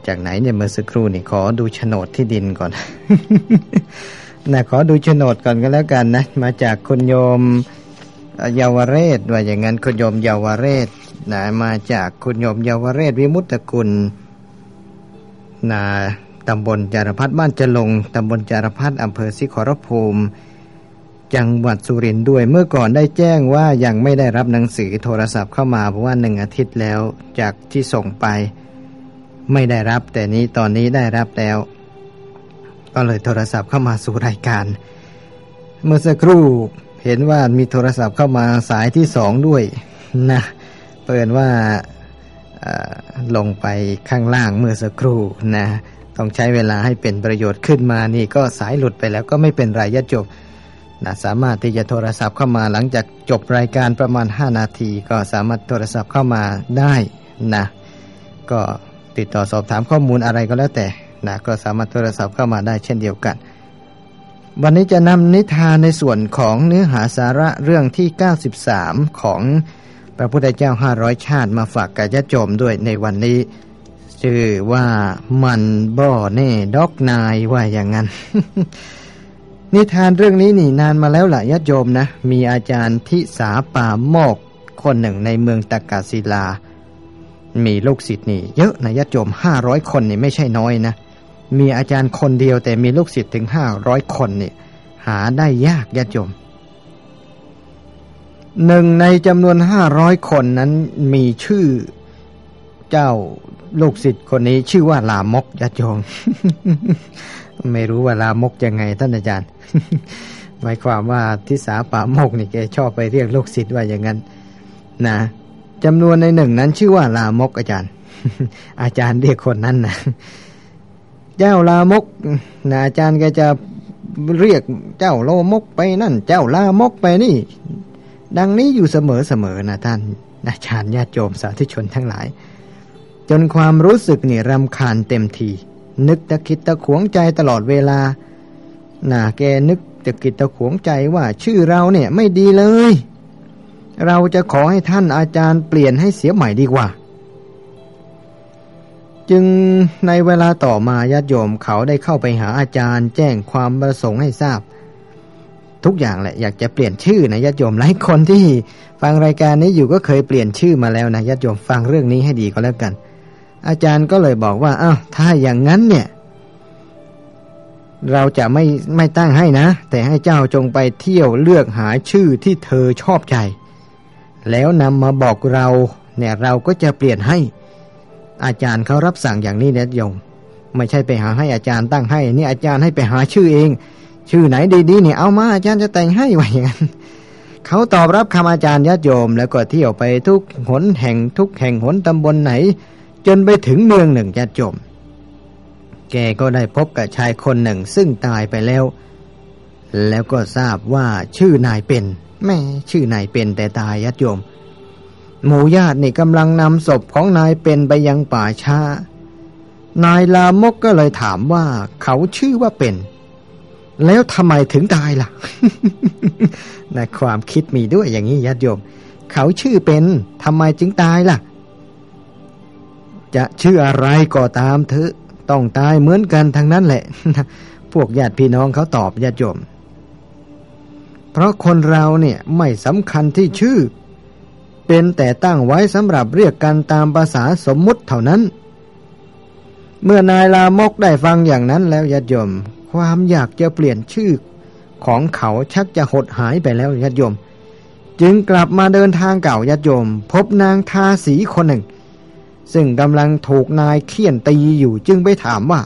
C: จากไหนเนี่ยเมื่อสักครู่นี่ขอดูโฉนดที่ดินก่อน นะขอดูโฉนดก่อนก็แล้วกันนะ มาจากคุณโยมเอ่อเยาวเรศว่าอย่างนั้นคุณโยมเยาวเรศนะมาจากคุณโยมเยาวเรศวิมุตตกุลนะตำบลจารพัฒบ้านจลงตำบลจารพัฒอำเภอสิขรภูมิ จังหวัดสุรินทร์ด้วยเมื่อก่อนได้แจ้งว่ายังไม่ได้รับหนังสือโทรศัพท์เข้ามาเพราะว่าหนึ่งอาทิตย์แล้วจากที่ส่งไป ไม่ได้รับแต่นี้ตอนนี้ได้รับแล้ว ก็เลยโทรศัพท์เข้ามาสู่รายการ เมื่อสักครู่เห็นว่ามีโทรศัพท์เข้ามาสายที่สองด้วยนะเปิดว่าลงไปข้างล่างเมื่อสักครู่นะต้องใช้เวลาให้เป็นประโยชน์ขึ้นมานี่ก็สายหลุดไปแล้วก็ไม่เป็นไรยะจบนะสามารถที่จะโทรศัพท์เข้ามาหลังจากจบรายการประมาณ 5 นาที ก็สามารถโทรศัพท์เข้ามาได้นะก็ติดต่อสอบถามข้อมูลอะไรก็แล้วแต่ นะก็สามารถโทรศัพท์เข้ามาได้เช่นเดียวกัน วันนี้จะนำนิทานในส่วนของเนื้อหาสาระเรื่องที่ 93 ของพระพุทธเจ้า 500 ชาติมาฝากกับญาติโยมด้วยในวันนี้ ชื่อว่ามันบ่อแน่ดอกนายว่าอย่างนั้น นิทานเรื่องนี้นี่นานมาแล้วหลายญาติโยมนะ มีอาจารย์ทิสาป่าโมก คนหนึ่งในเมืองตากาศิลามีลูกศิษย์นี่เยอะนะญาติโยมห้าร้อยคนนี่ไม่ใช่น้อยนะ มีอาจารย์คนเดียวแต่มีลูกศิษย์ถึงห้าร้อยคนเนี่ยหาได้ยากญาติโยมหนึ่งในจำนวนห้าร้อยคนนั้นมีชื่อเจ้าลูกศิษย์คนนี้ ชื่อว่าลามกญาติโยมไม่รู้ว่าลามกยังไงท่านอาจารย์ หมายความว่าทิสาป่ามกนี่แกชอบไปเรียกลูกศิษย์ว่าอย่างนั้น นะจำนวนในหนึ่งนั้นชื่อว่าลามกอาจารย์ อาจารย์เรียกคนนั้นนะ เจ้าลามกนะอาจารย์ก็จะเรียกเจ้าโลมกไปนั่น เจ้าลามกไปนี่ ดังนี้อยู่เสมอเสมอนะท่านอาจารย์ญาติโยมสาธุชนทั้งหลาย จนความรู้สึกนี่รำคาญเต็มทีนึกตะคิดตะขวงใจตลอดเวลาน่าแกนึกตะกิดตะขวงใจว่าชื่อเราเนี่ยไม่ดีเลย เราจะขอให้ท่านอาจารย์เปลี่ยนให้เสียใหม่ดีกว่า จึงในเวลาต่อมาญาติโยมเขาได้เข้าไปหาอาจารย์ แจ้งความประสงค์ให้ทราบ ทุกอย่างแหละอยากจะเปลี่ยนชื่อนะญาติโยมหลายคนที่ฟังรายการนี้อยู่ก็เคยเปลี่ยนชื่อมาแล้วนะญาติโยมฟังเรื่องนี้ให้ดีก็แล้วกัน อาจารย์ก็เลยบอกว่าอ้าวถ้าอย่างนั้นเนี่ย เราจะไม่ไม่ตั้งให้นะ แต่ให้เจ้าจงไปเที่ยวเลือกหาชื่อที่เธอชอบใจ แล้วนำมาบอกเรา เนี่ยเราก็จะเปลี่ยนให้ อาจารย์เขารับสั่งอย่างนี้นะโยม ไม่ใช่ไปหาให้อาจารย์ตั้งให้ นี่อาจารย์ให้ไปหาชื่อเอง ชื่อไหนดีๆเนี่ยเอามาอาจารย์จะแต่งให้ไว้อย่างนั้นเขาตอบรับคำอาจารย์ญาติโยม แล้วก็เที่ยวไปทุกหนแห่งทุกแห่งหนตำบลไหน จนไปถึงเมืองหนึ่งญาติโยม แกก็ได้พบกับชายคนหนึ่งซึ่งตายไปแล้ว แล้วก็ทราบว่าชื่อนายเป็นแม่ชื่อนายเป็นแต่ตายยัดโยม หมู่ญาตินี่กำลังนำศพของนายเป็นไปยังป่าช้า นายลามกก็เลยถามว่าเขาชื่อว่าเป็น แล้วทำไมถึงตายล่ะในความคิดมีด้วยอย่างนี้ยัดโยม เขาชื่อเป็นทำไมจึงตายล่ะ จะชื่ออะไรก็ตามเถอะต้องตายเหมือนกันทั้งนั้นแหละ พวกญาติพี่น้องเขาตอบญาติโยม เพราะคนเราเนี่ยไม่สำคัญที่ชื่อ เป็นแต่ตั้งไว้สำหรับเรียกกันตามภาษาสมมุติเท่านั้น เมื่อนายลามกได้ฟังอย่างนั้นแล้วญาติโยม ความอยากจะเปลี่ยนชื่อของเขาชักจะหดหายไปแล้วญาติโยม จึงกลับมาเดินทางเก่าญาติโยม พบนางทาสีคนหนึ่ง ซึ่งกำลังถูกนายเคี่ยนตีอยู่จึงไปถามว่า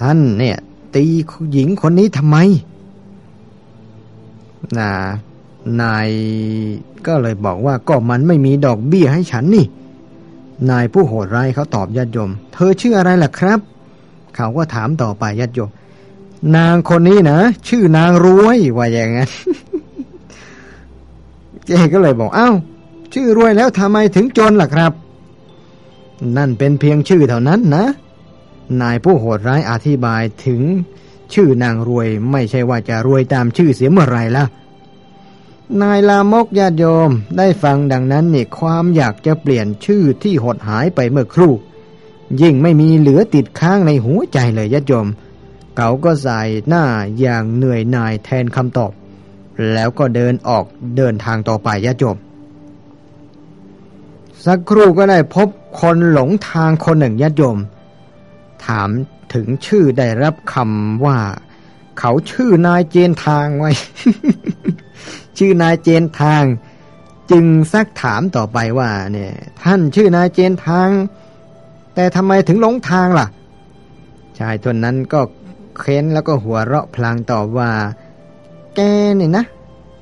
C: ท่านเนี่ย ตีหญิงคนนี้ทำไมนา นายก็เลยบอกว่าก็มันไม่มีดอกเบี้ยให้ฉันนี่ นายผู้โหดร้ายเขาตอบญาติโยม เธอชื่ออะไรล่ะครับ เขาก็ถามต่อไปญาติโยม นางคนนี้นะชื่อนางรวยว่าอย่างนั้นเจ๊ก็เลยบอกเอา้าชื่อรวยแล้วทำไมถึงจนล่ะครับ นั่นเป็นเพียงชื่อเท่านั้นนะ นายผู้โหดร้ายอธิบายถึงชื่อนางรวยไม่ใช่ว่าจะรวยตามชื่อเสียเมื่อไรล่ะ นายลามกญาติโยมได้ฟังดังนั้นนี่ความอยากจะเปลี่ยนชื่อที่หดหายไปเมื่อครู่ ยิ่งไม่มีเหลือติดค้างในหัวใจเลยญาติโยม เขาก็ใส่หน้าอย่างเหนื่อยหน่ายแทนคำตอบ แล้วก็เดินออกเดินทางต่อไปญาติโยม สักครู่ก็ได้พบคนหลงทางคนหนึ่งญาติโยม ถามถึงชื่อได้รับคำว่า เขาชื่อนายเจนทางไว้ ชื่อนายเจนทาง จึงซักถามต่อไปว่าเนี่ย ท่านชื่อนายเจนทาง แต่ทำไมถึงหลงทางล่ะ ชายคนนั้นก็เค้นแล้วก็หัวเราะพลางตอบว่า แกเนี่ยนะ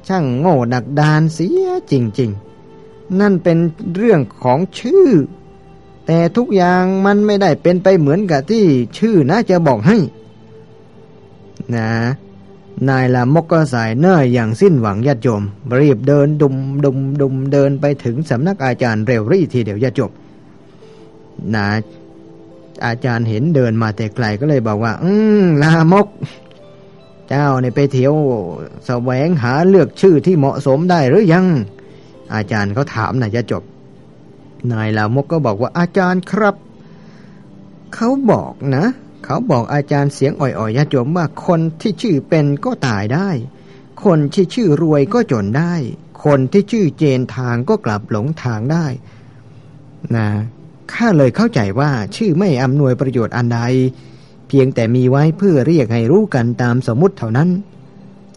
C: ช่างโง่ดักดานเสียจริง ๆ นั่นเป็นเรื่องของชื่อ แต่ทุกอย่างมันไม่ได้เป็นไปเหมือนกับที่ชื่อนะจะบอกให้ นะ นายลามกก็สายเน้ออย่างสิ้นหวังญาติโยมรีบเดินดุมดุมดุมเดินไปถึงสำนักอาจารย์เร็วรี่ทีเดียวญาติโยมนะอาจารย์เห็นเดินมาแต่ไกลก็เลยบอกว่า อืมลามก เจ้าเนี่ยไปเที่ยวแสวงหาเลือกชื่อที่เหมาะสมได้หรือยัง อาจารย์เขาถามนายจบนายลามกก็บอกว่าอาจารย์ครับ เขาบอกนะ เขาบอกอาจารย์เสียงอ่อยๆยะจมว่าคนที่ชื่อเป็นก็ตายได้ คนที่ชื่อรวยก็จนได้ คนที่ชื่อเจนทางก็กลับหลงทางได้ นะข้าเลยเข้าใจว่าชื่อไม่อำนวยประโยชน์อันใด เพียงแต่มีไว้เพื่อเรียกให้รู้กันตามสมมติเท่านั้น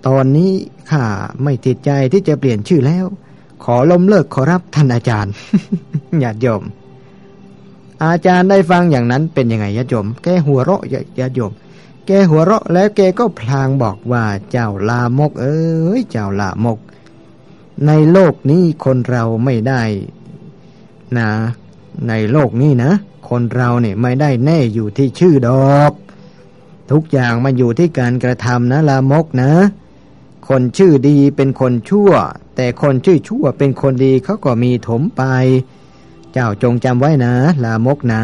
C: ตอนนี้ข้าไม่ติดใจที่จะเปลี่ยนชื่อแล้ว ขอล้มเลิกขอรับท่านอาจารย์ญาติโยม อาจารย์ได้ฟังอย่างนั้นเป็นยังไงญาติโยม แกหัวเราะญาติโยม แกหัวเราะแล้วแกก็พลางบอกว่าเจ้าลามก เอ้ยเจ้าลามก ในโลกนี้คนเราไม่ได้นะ ในโลกนี้นะ คนเราเนี่ยไม่ได้แน่อยู่ที่ชื่อดอก ทุกอย่างมันอยู่ที่การกระทำนะลามกนะ คนชื่อดีเป็นคนชั่ว แต่คนชื่อชั่วเป็นคนดีเขาก็มีถมไป เจ้าจงจำไว้นะ ลามกนะ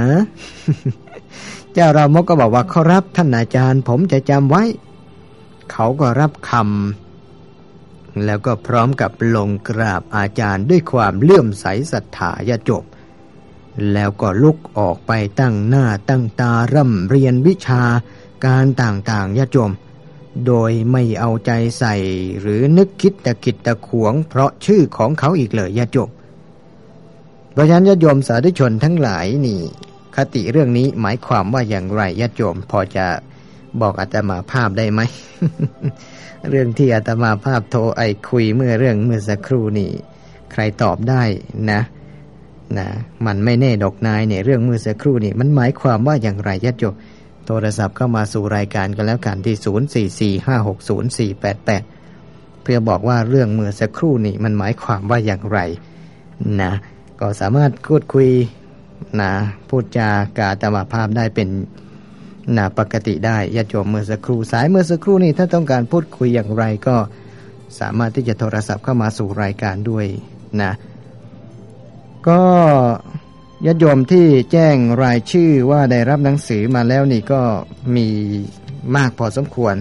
C: เจ้าลามกก็บอกว่าเขารับท่านอาจารย์ ผมจะจำไว้ เขาก็รับคำแล้วก็พร้อมกับลงกราบอาจารย์ด้วยความเลื่อมใสศรัทธายาจบ แล้วก็ลุกออกไปตั้งหน้าตั้งตาร่ำเรียนวิชาการต่างๆญาติโยมโดยไม่เอาใจใส่หรือนึกคิดตะกิดตะขวง เพราะชื่อของเขาอีกเลยญาติโยม เพราะฉะนั้นญาติโยมสาธุชนทั้งหลายนี่ คติเรื่องนี้หมายความว่าอย่างไรญาติโยมพอจะบอกอาตมาภาพได้ไหม เรื่องที่อาตมาภาพโทรไอคุยเมื่อเรื่องเมื่อสักครู่นี่ ใครตอบได้นะนะมันไม่แน่ดอกนายเนี่ยเรื่องเมื่อสักครู่นี่ มันหมายความว่าอย่างไรญาติโยมโทรศัพท์เข้ามาสู่รายการกันแล้วกันที่ 044560488 เพื่อบอกว่าเรื่องเมื่อสักครู่นี่มันหมายความว่าอย่างไรนะ ก็สามารถพูดคุยนะพูดจากาตมาภาพได้เป็นนะปกติได้ญาติโยมเมื่อสักครู่สายเมื่อสักครู่นี่ถ้าต้องการพูดคุยอย่างไรก็สามารถที่จะโทรศัพท์เข้ามาสู่รายการด้วยนะก็ญาติโยมที่แจ้งรายชื่อว่าได้รับหนังสือมาแล้วนี่ก็มีมากพอสมควร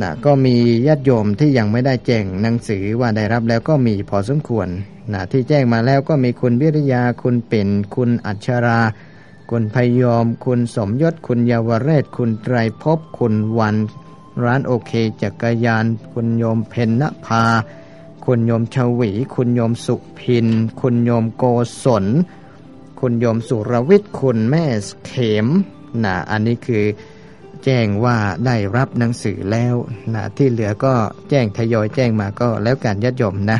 C: นะก็มีญาติโยมที่ยังไม่ได้แจ้งหนังสือว่าได้รับแล้วก็มีพอสมควรนะที่แจ้งมาแล้วก็มีคุณวิริยาคุณเป็น คุณอัชรา คุณพยอม คุณสมยศ คุณเยาวเรศ คุณไตรภพคุณวัน ร้านโอเคจักรยาน คุณโยมเพนนภา คุณโยมชวี คุณโยมสุพิน คุณโยมโกศล คุณโยมสุรวิทย์ คุณแม่เขมนะอันนี้คือ แจ้งว่าได้รับหนังสือแล้วนะที่เหลือก็แจ้งทยอยแจ้งมาก็แล้วการยัดยมนะ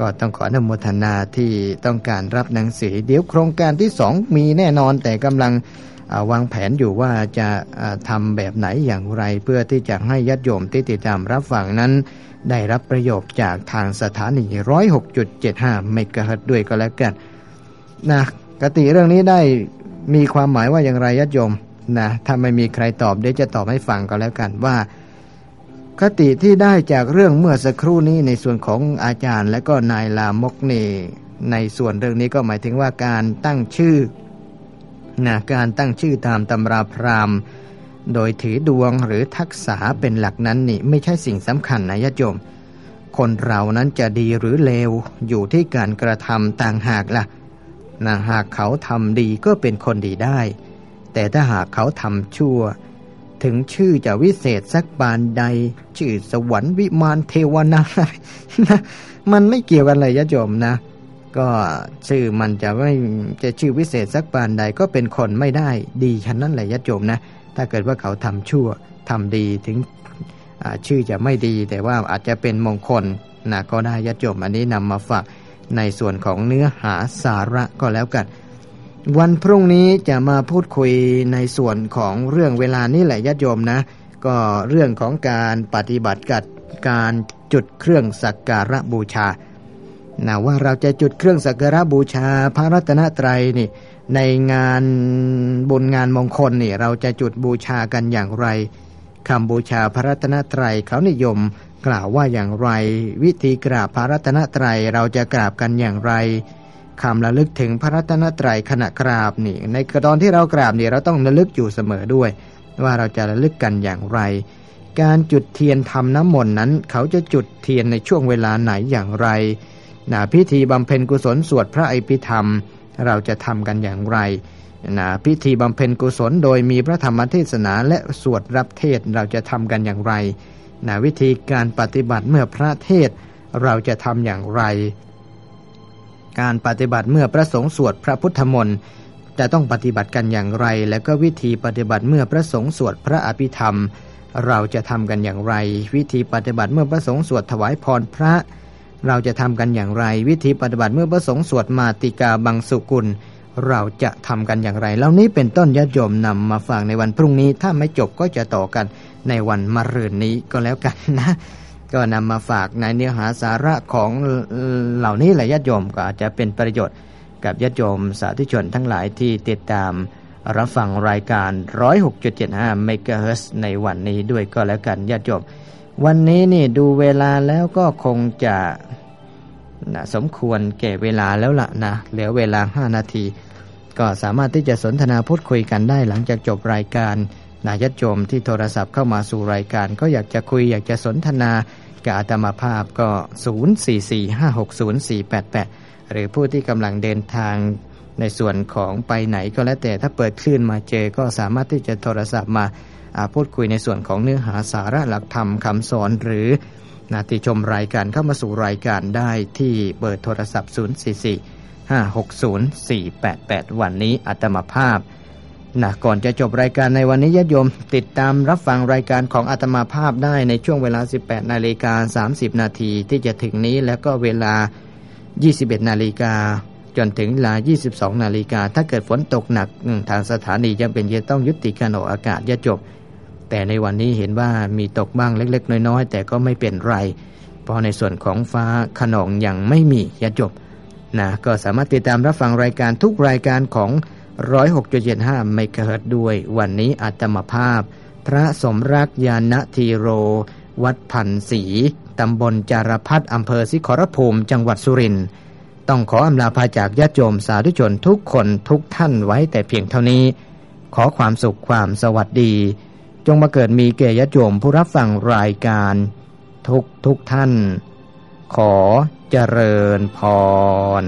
C: ก็ต้องขออนุโมทนาที่ต้องการรับหนังสือ เดี๋ยวโครงการที่สองมีแน่นอนแต่กำลังวางแผนอยู่ว่าจะทำแบบไหนอย่างไร เพื่อที่จะให้ยัดโยมที่ติดตามรับฟังนั้น ได้รับประโยชน์จากทางสถานี 106.75เมกะฮิรตด้วยก็แล้วกันนะกติเรื่องนี้ได้มีความหมายว่าอย่างไรยัดโยม นะถ้าไม่มีใครตอบเดี๋ยวจะตอบให้ฟังก็แล้วกันว่า คติที่ได้จากเรื่องเมื่อสักครู่นี้ในส่วนของอาจารย์ และก็นายลามกเนในส่วนเรื่องนี้ก็หมายถึงว่าการตั้งชื่อนะการตั้งชื่อตามตำราพราหมณ์ โดยถือดวงหรือทักษะเป็นหลักนั้นนี่ไม่ใช่สิ่งสำคัญนะญาติโยมคนเรานั้นจะดีหรือเลวอยู่ที่การกระทำต่างหากละ่ะนะหากเขาทำดีก็เป็นคนดีได้ แต่ถ้าหากเขาทำชั่ว ถึงชื่อจะวิเศษสักบานใด ชื่อสวรรค์วิมานเทวนานะมันไม่เกี่ยวกันเลยญาติโยมนะ ก็ชื่อมันจะไม่จะชื่อวิเศษสักบานใดก็เป็นคนไม่ได้ ดีฉะนั้นแหละญาติโยมนะ ถ้าเกิดว่าเขาทำชั่วทำดีถึงชื่อจะไม่ดีแต่ว่าอาจจะเป็นมงคลนะก็ได้ยัดจมอันนี้นำมาฝากในส่วนของเนื้อหาสาระก็แล้วกัน วันพรุ่งนี้จะมาพูดคุยในส่วนของเรื่องเวลานี้แหละญาติโยมนะ ก็เรื่องของการปฏิบัติกับการจุดเครื่องสักการะบูชานะว่าเราจะจุดเครื่องสักการะบูชา พระรัตนตรัยนี่ ในงานบุญงานมงคลนี่ เราจะจุดบูชากันอย่างไรคำบูชาพระรัตนตรัยเขานิยมกล่าวว่าอย่างไร วิธีกราบพระรัตนตรัยเราจะกราบกันอย่างไร คำระลึกถึงพระรัตนตรัยขณะกราบนี่ ในกระตอนที่เรากราบนี่เราต้องระลึกอยู่เสมอด้วย ว่าเราจะระลึกกันอย่างไร การจุดเทียนทำน้ำมนต์นั้น เขาจะจุดเทียนในช่วงเวลาไหนอย่างไรนาพิธีบำเพ็ญกุศลสวดพระอภิธรรม เราจะทำกันอย่างไรนะพิธีบำเพ็ญกุศลโดยมีพระธรรมเทศนาและสวดรับเทศเราจะทำกันอย่างไรนะวิธีการปฏิบัติเมื่อพระเทศเราจะทำอย่างไร การปฏิบัติเมื่อพระสงฆ์สวดพระพุทธมนต์จะต้องปฏิบัติกันอย่างไร และก็วิธีปฏิบัติเมื่อพระสงฆ์สวดพระอภิธรรม เราจะทำกันอย่างไร วิธีปฏิบัติเมื่อพระสงฆ์สวดถวายพรพระ เราจะทำกันอย่างไร วิธีปฏิบัติเมื่อพระสงฆ์สวดมาติกาบังสุกุล เราจะทำกันอย่างไรเหล่านี้เป็นต้นญาติโยมนำมาฟังในวันพรุ่งนี้ ถ้าไม่จบก็จะต่อกันในวันมะรืนนี้ก็แล้วกันนะ ก็นำมาฝากในเนื้อหาสาระของเหล่านี้แหละญาติโยมก็อาจจะเป็นประโยชน์กับญาติโยมสาธุชนทั้งหลายที่ติดตามรับฟังรายการ 106.75เมกะเฮิรตซ์ในวันนี้ด้วยก็แล้วกันญาติโยม วันนี้นี่ดูเวลาแล้วก็คงจะนะสมควรแก่เวลาแล้วละนะ เหลือเวลา 5 นาที ก็สามารถที่จะสนทนาพูดคุยกันได้หลังจากจบรายการ นายัดโยมที่โทรศัพท์เข้ามาสู่รายการ ก็อยากจะคุยอยากจะสนทนากับอาตมาภาพก็ 0445604488 หรือผู้ที่กำลังเดินทางในส่วนของไปไหนก็แล้วแต่ถ้าเปิดคลื่นมาเจอ ก็สามารถที่จะโทรศัพท์มาพูดคุยในส่วนของเนื้อหาสาระหลักธรรมคำสอนหรือนาติชมรายการเข้ามาสู่รายการได้ที่เบอร์โทรศัพท์ 044 560 488 วันนี้อัตมาภาพ นะก่อนจะจบรายการในวันนี้ญาติโยม ติดตามรับฟังรายการของอาตมาภาพได้ในช่วงเวลา 18 นาฬิกา 30 นาทีที่จะถึงนี้แล้วก็เวลา 21 นาฬิกาจนถึงเวลา 22 นาฬิกา ถ้าเกิดฝนตกหนักทางสถานีจำเป็นจะต้องยุติการออกอากาศญาติโยมแต่ในวันนี้เห็นว่ามีตกบ้างเล็ก ๆ น้อย ๆ แต่ก็ไม่เป็นไร เพราะในส่วนของฟ้าขนองยังไม่มียาจบนะก็สามารถติดตามรับฟังรายการทุกรายการของ 106.75 เมกะเฮิรตด้วย วันนี้อาตมภาพ พระสมรักยานทีโร วัดพันศรีตำบลจารพัฒอำเภอสิขรภูมิ จังหวัดสุรินทร์ต้องขออำลาพาจากญาติโยมสาธุชนทุกคนทุกท่านไว้แต่เพียงเท่านี้ ขอความสุขความสวัสดี จงมาเกิดมีเกยโยมผู้รับฟังรายการ ทุกทุกท่าน ขอเจริญพร